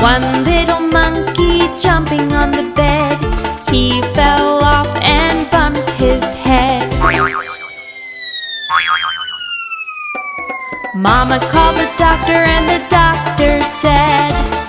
One little monkey jumping on the bed. He fell off and bumped his head. Mama called the doctor, and the doctor said,